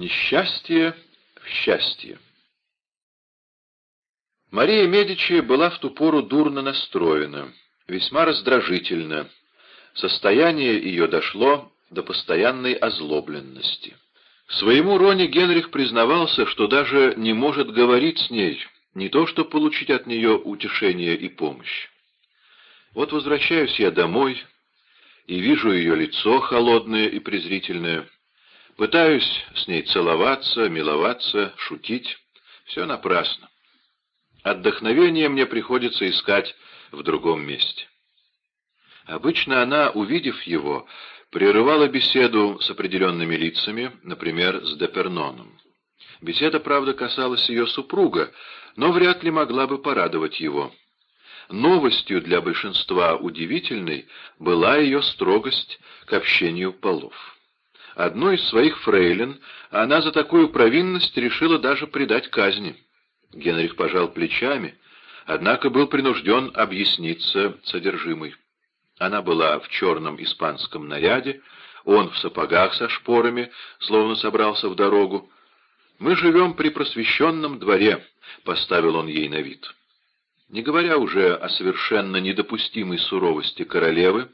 Несчастье в счастье. Мария Медичи была в ту пору дурно настроена, весьма раздражительна. Состояние ее дошло до постоянной озлобленности. Своему Роне Генрих признавался, что даже не может говорить с ней, не то что получить от нее утешение и помощь. Вот возвращаюсь я домой и вижу ее лицо холодное и презрительное. Пытаюсь с ней целоваться, миловаться, шутить. Все напрасно. Отдохновение мне приходится искать в другом месте. Обычно она, увидев его, прерывала беседу с определенными лицами, например, с Деперноном. Беседа, правда, касалась ее супруга, но вряд ли могла бы порадовать его. Новостью для большинства удивительной была ее строгость к общению полов. Одной из своих фрейлин она за такую провинность решила даже предать казни. Генрих пожал плечами, однако был принужден объясниться содержимой. Она была в черном испанском наряде, он в сапогах со шпорами, словно собрался в дорогу. «Мы живем при просвещенном дворе», — поставил он ей на вид. Не говоря уже о совершенно недопустимой суровости королевы,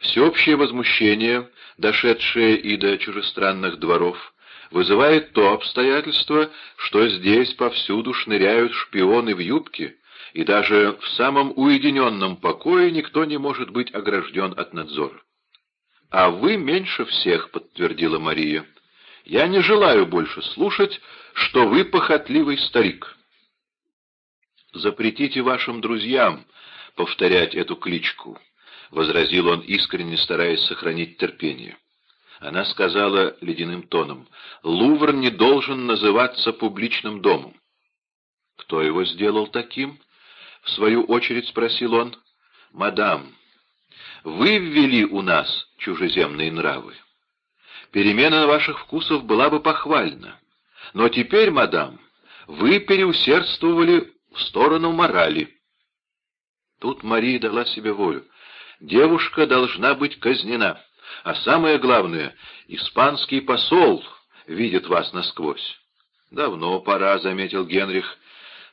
всеобщее возмущение, дошедшее и до чужестранных дворов, вызывает то обстоятельство, что здесь повсюду шныряют шпионы в юбке, и даже в самом уединенном покое никто не может быть огражден от надзора. «А вы меньше всех», — подтвердила Мария. «Я не желаю больше слушать, что вы похотливый старик». «Запретите вашим друзьям повторять эту кличку», — возразил он, искренне стараясь сохранить терпение. Она сказала ледяным тоном, «Лувр не должен называться публичным домом». «Кто его сделал таким?» — в свою очередь спросил он. «Мадам, вы ввели у нас чужеземные нравы. Перемена ваших вкусов была бы похвальна. Но теперь, мадам, вы переусердствовали в сторону морали». Тут Мария дала себе волю. «Девушка должна быть казнена». А самое главное, испанский посол видит вас насквозь. Давно пора, — заметил Генрих.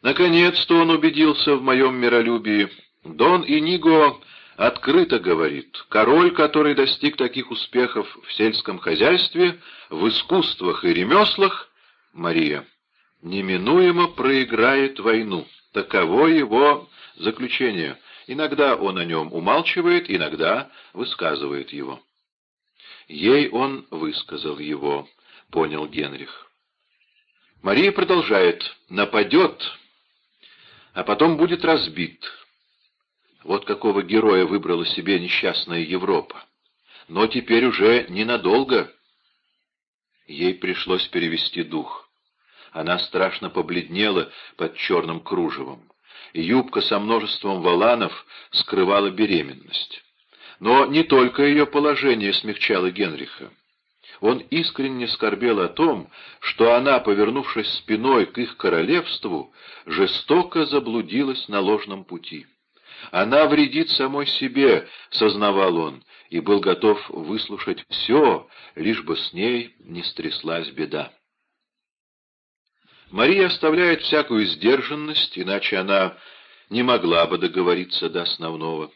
Наконец-то он убедился в моем миролюбии. Дон Иниго открыто говорит, король, который достиг таких успехов в сельском хозяйстве, в искусствах и ремеслах, Мария, неминуемо проиграет войну. Таково его заключение. Иногда он о нем умалчивает, иногда высказывает его. Ей он высказал его, понял Генрих. Мария продолжает. Нападет, а потом будет разбит. Вот какого героя выбрала себе несчастная Европа. Но теперь уже ненадолго. Ей пришлось перевести дух. Она страшно побледнела под черным кружевом. Юбка со множеством валанов скрывала беременность. Но не только ее положение смягчало Генриха. Он искренне скорбел о том, что она, повернувшись спиной к их королевству, жестоко заблудилась на ложном пути. Она вредит самой себе, сознавал он, и был готов выслушать все, лишь бы с ней не стряслась беда. Мария оставляет всякую сдержанность, иначе она не могла бы договориться до основного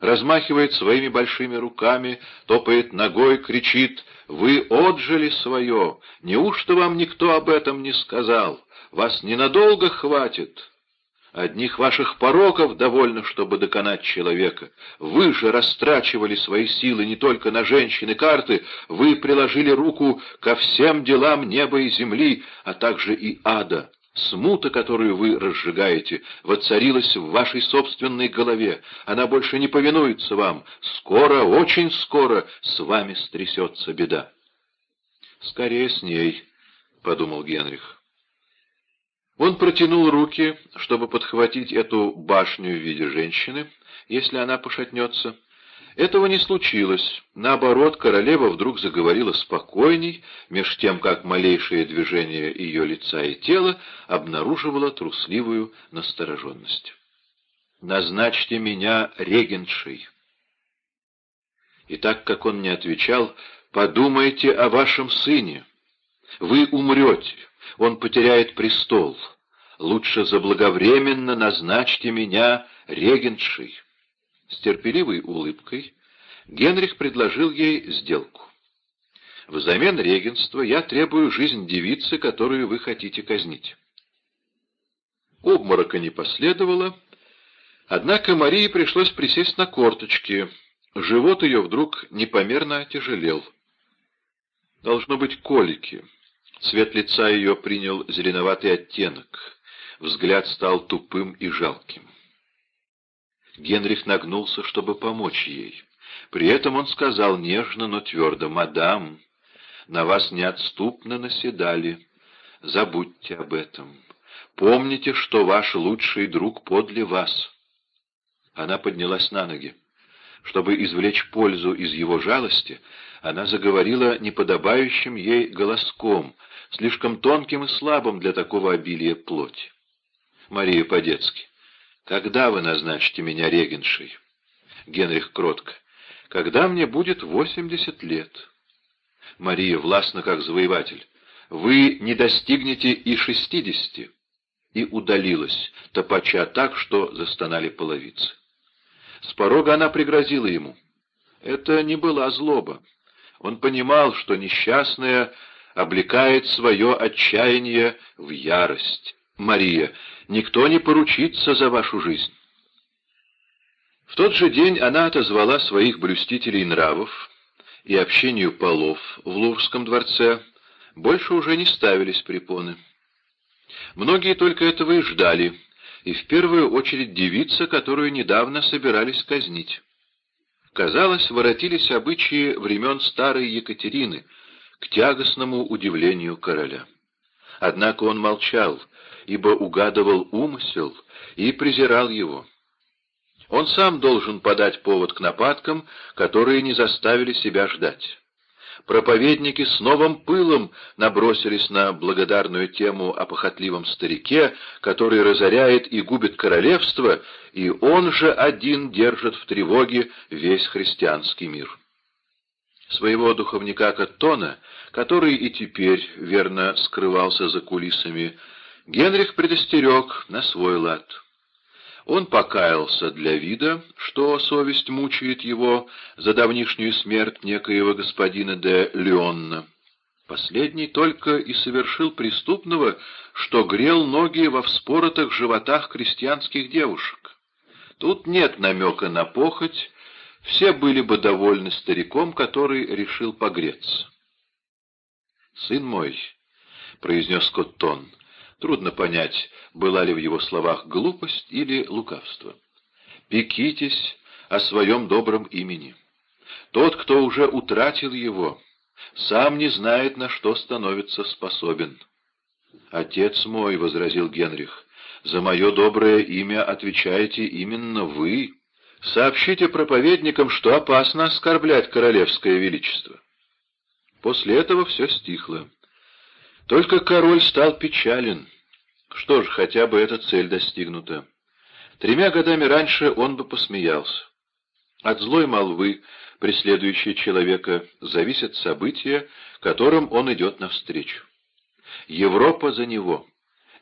размахивает своими большими руками, топает ногой, кричит «Вы отжили свое! Неужто вам никто об этом не сказал? Вас ненадолго хватит!» Одних ваших пороков довольно, чтобы доконать человека. Вы же растрачивали свои силы не только на женщины карты, вы приложили руку ко всем делам неба и земли, а также и ада. Смута, которую вы разжигаете, воцарилась в вашей собственной голове. Она больше не повинуется вам. Скоро, очень скоро с вами стрясется беда. «Скорее с ней», — подумал Генрих. Он протянул руки, чтобы подхватить эту башню в виде женщины, если она пошатнется, — этого не случилось. Наоборот, королева вдруг заговорила спокойней, меж тем, как малейшее движение ее лица и тела обнаруживало трусливую настороженность. «Назначьте меня регентшей». И так как он не отвечал, «Подумайте о вашем сыне. Вы умрете, он потеряет престол. Лучше заблаговременно назначьте меня регентшей». С терпеливой улыбкой Генрих предложил ей сделку. Взамен регенства я требую жизнь девицы, которую вы хотите казнить. Обморока не последовало, однако Марии пришлось присесть на корточки. Живот ее вдруг непомерно отяжелел. Должно быть колики. Цвет лица ее принял зеленоватый оттенок. Взгляд стал тупым и жалким. Генрих нагнулся, чтобы помочь ей. При этом он сказал нежно, но твердо, «Мадам, на вас неотступно наседали. Забудьте об этом. Помните, что ваш лучший друг подле вас». Она поднялась на ноги. Чтобы извлечь пользу из его жалости, она заговорила неподобающим ей голоском, слишком тонким и слабым для такого обилия плоти. Мария по-детски. «Когда вы назначите меня регеншей?» Генрих кротко. «Когда мне будет восемьдесят лет». Мария властно как завоеватель. «Вы не достигнете и шестидесяти». И удалилась, топача так, что застонали половицы. С порога она пригрозила ему. Это не была злоба. Он понимал, что несчастная облекает свое отчаяние в ярость. «Мария, никто не поручится за вашу жизнь». В тот же день она отозвала своих блюстителей нравов, и общению полов в Луврском дворце больше уже не ставились препоны. Многие только этого и ждали, и в первую очередь девица, которую недавно собирались казнить. Казалось, воротились обычаи времен старой Екатерины, к тягостному удивлению короля. Однако он молчал, ибо угадывал умысел и презирал его. Он сам должен подать повод к нападкам, которые не заставили себя ждать. Проповедники с новым пылом набросились на благодарную тему о похотливом старике, который разоряет и губит королевство, и он же один держит в тревоге весь христианский мир. Своего духовника Каттона, который и теперь верно скрывался за кулисами, Генрих предостерег на свой лад. Он покаялся для вида, что совесть мучает его за давнишнюю смерть некоего господина де Леонна. Последний только и совершил преступного, что грел ноги во вспоротых животах крестьянских девушек. Тут нет намека на похоть, все были бы довольны стариком, который решил погреться. «Сын мой», — произнес Коттон, — трудно понять, была ли в его словах глупость или лукавство. «Пекитесь о своем добром имени. Тот, кто уже утратил его, сам не знает, на что становится способен». «Отец мой», — возразил Генрих, — «за мое доброе имя отвечаете именно вы. Сообщите проповедникам, что опасно оскорблять королевское величество». После этого все стихло. Только король стал печален. Что ж, хотя бы эта цель достигнута. Тремя годами раньше он бы посмеялся. От злой молвы, преследующей человека, зависят события, которым он идет навстречу. Европа за него.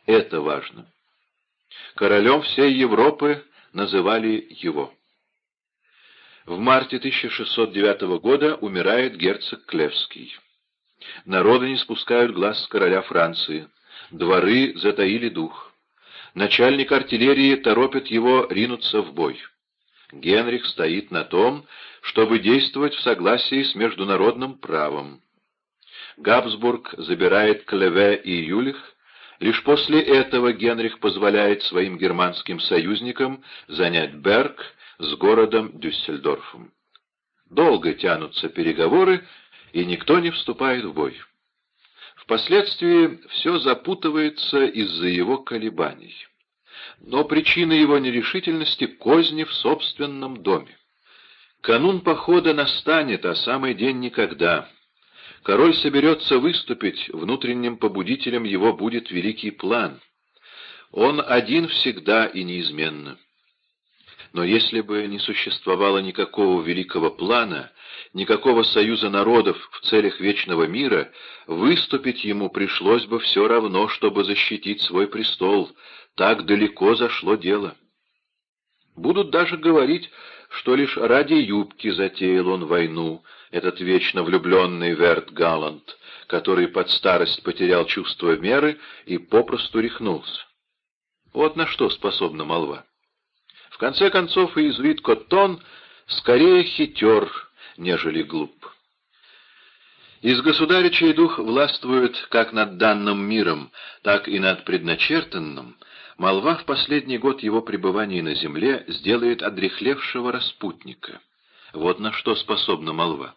Это важно. Королем всей Европы называли его. В марте 1609 года умирает герцог Клевский. Народы не спускают глаз с короля Франции. Дворы затаили дух. Начальник артиллерии торопит его ринуться в бой. Генрих стоит на том, чтобы действовать в согласии с международным правом. Габсбург забирает Клеве и Юлих, лишь после этого Генрих позволяет своим германским союзникам занять Берг с городом Дюссельдорфом. Долго тянутся переговоры, и никто не вступает в бой. Впоследствии все запутывается из-за его колебаний. Но причина его нерешительности — козни в собственном доме. Канун похода настанет, а самый день никогда. Король соберется выступить, внутренним побудителем его будет великий план. Он один всегда и неизменно. Но если бы не существовало никакого великого плана, никакого союза народов в целях вечного мира, выступить ему пришлось бы все равно, чтобы защитить свой престол. Так далеко зашло дело. Будут даже говорить, что лишь ради юбки затеял он войну, этот вечно влюбленный Верт Галланд, который под старость потерял чувство меры и попросту рехнулся. Вот на что способна молва. В конце концов, иезуит Коттон скорее хитер, нежели глуп. Из государя, чей дух властвует как над данным миром, так и над предначертанным, молва в последний год его пребывания на земле сделает одрехлевшего распутника. Вот на что способна молва.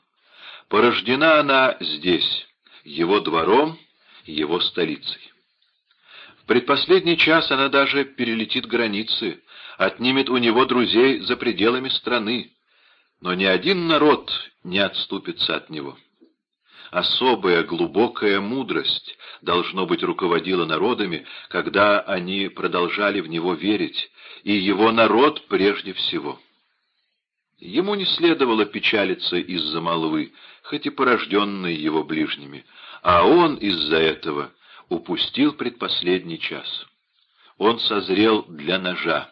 Порождена она здесь, его двором, его столицей. В предпоследний час она даже перелетит границы, отнимет у него друзей за пределами страны, но ни один народ не отступится от него. Особая глубокая мудрость, должно быть, руководила народами, когда они продолжали в него верить, и его народ прежде всего. Ему не следовало печалиться из-за молвы, хоть и порожденной его ближними, а он из-за этого упустил предпоследний час. Он созрел для ножа,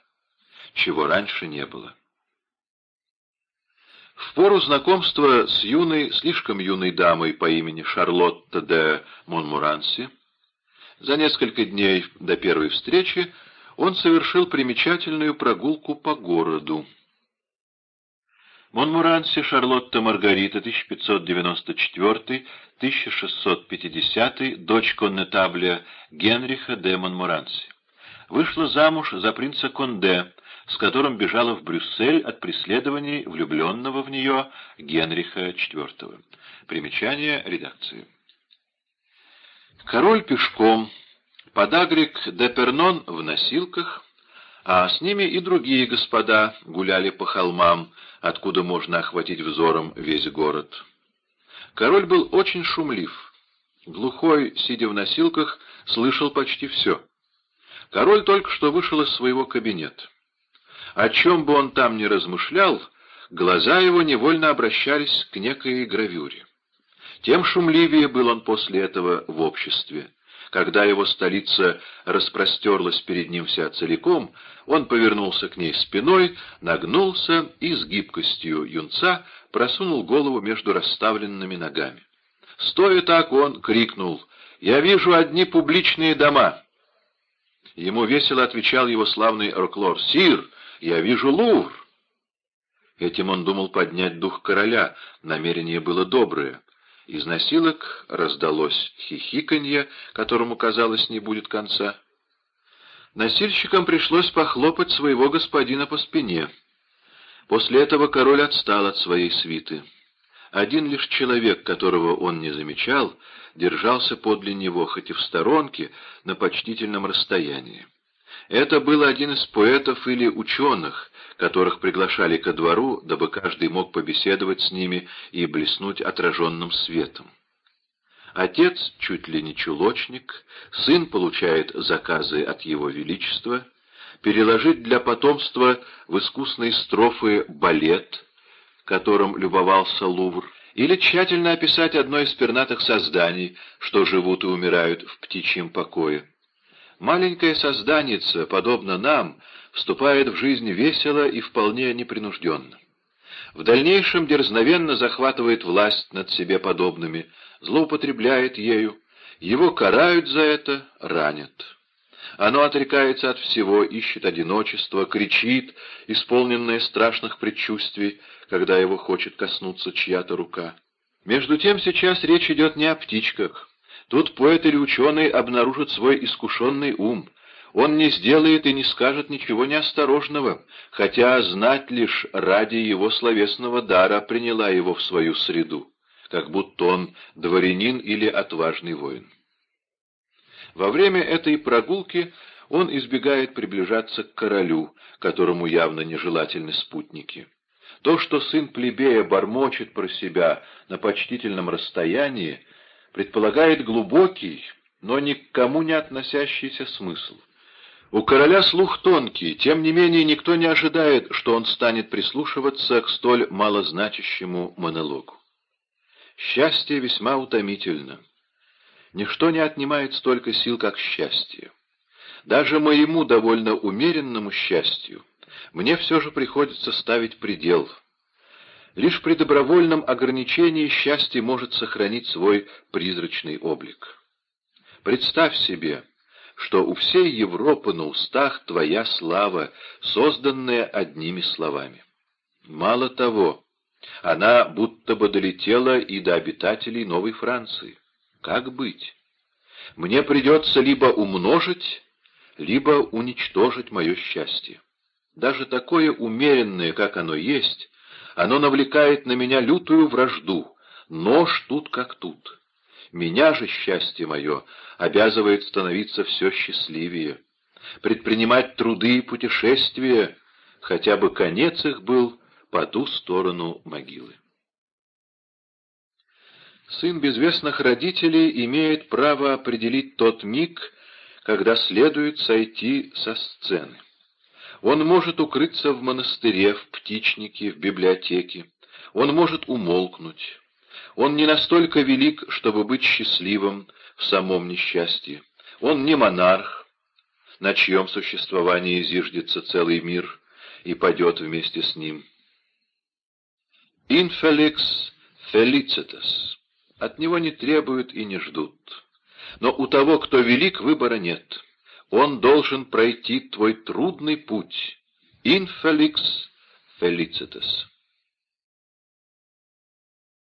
чего раньше не было. В пору знакомства с юной, слишком юной дамой по имени Шарлотта де Монмуранси, за несколько дней до первой встречи он совершил примечательную прогулку по городу. Монмуранси Шарлотта Маргарита, 1594-1650, дочь коннетабля Генриха де Монмуранси. Вышла замуж за принца Конде, с которым бежала в Брюссель от преследований влюбленного в нее Генриха IV. Примечание редакции. Король пешком, подагрик де Пернон в носилках, а с ними и другие господа гуляли по холмам, откуда можно охватить взором весь город. Король был очень шумлив. Глухой, сидя в носилках, слышал почти все. Король только что вышел из своего кабинета. О чем бы он там ни размышлял, глаза его невольно обращались к некой гравюре. Тем шумливее был он после этого в обществе. Когда его столица распростерлась перед ним вся целиком, он повернулся к ней спиной, нагнулся и с гибкостью юнца просунул голову между расставленными ногами. Стоя так, он крикнул «Я вижу одни публичные дома!» Ему весело отвечал его славный Роклор «Сир, я вижу Лувр!» Этим он думал поднять дух короля, намерение было доброе. Из носилок раздалось хихиканье, которому, казалось, не будет конца. Носильщикам пришлось похлопать своего господина по спине. После этого король отстал от своей свиты. Один лишь человек, которого он не замечал, держался подле него, хоть и в сторонке, на почтительном расстоянии. Это был один из поэтов или ученых, которых приглашали ко двору, дабы каждый мог побеседовать с ними и блеснуть отраженным светом. Отец чуть ли не чулочник, сын получает заказы от его величества, переложить для потомства в искусные строфы балет, которым любовался Лувр, или тщательно описать одно из пернатых созданий, что живут и умирают в птичьем покое. Маленькое созданице, подобно нам, вступает в жизнь весело и вполне непринужденно. В дальнейшем дерзновенно захватывает власть над себе подобными, злоупотребляет ею, его карают за это, ранят. Оно отрекается от всего, ищет одиночество, кричит, исполненное страшных предчувствий, когда его хочет коснуться чья-то рука. Между тем сейчас речь идет не о птичках, Тут поэт или ученый обнаружит свой искушенный ум. Он не сделает и не скажет ничего неосторожного, хотя знать лишь ради его словесного дара приняла его в свою среду, как будто он дворянин или отважный воин. Во время этой прогулки он избегает приближаться к королю, которому явно нежелательны спутники. То, что сын плебея бормочет про себя на почтительном расстоянии, предполагает глубокий, но ни к кому не относящийся смысл. У короля слух тонкий, тем не менее никто не ожидает, что он станет прислушиваться к столь малозначащему монологу. Счастье весьма утомительно. Ничто не отнимает столько сил, как счастье. Даже моему довольно умеренному счастью мне все же приходится ставить предел. Лишь при добровольном ограничении счастье может сохранить свой призрачный облик. Представь себе, что у всей Европы на устах твоя слава, созданная одними словами. Мало того, она будто бы долетела и до обитателей Новой Франции. Как быть? Мне придется либо умножить, либо уничтожить мое счастье. Даже такое умеренное, как оно есть, оно навлекает на меня лютую вражду, нож тут как тут. Меня же счастье мое обязывает становиться все счастливее, предпринимать труды и путешествия, хотя бы конец их был по ту сторону могилы. Сын безвестных родителей имеет право определить тот миг, когда следует сойти со сцены. Он может укрыться в монастыре, в птичнике, в библиотеке. Он может умолкнуть. Он не настолько велик, чтобы быть счастливым в самом несчастье. Он не монарх, на чьем существовании зиждется целый мир и падет вместе с ним. «Infelix felicitas» От него не требуют и не ждут. Но у того, кто велик, выбора нет. Он должен пройти твой трудный путь. Infelix felicitas.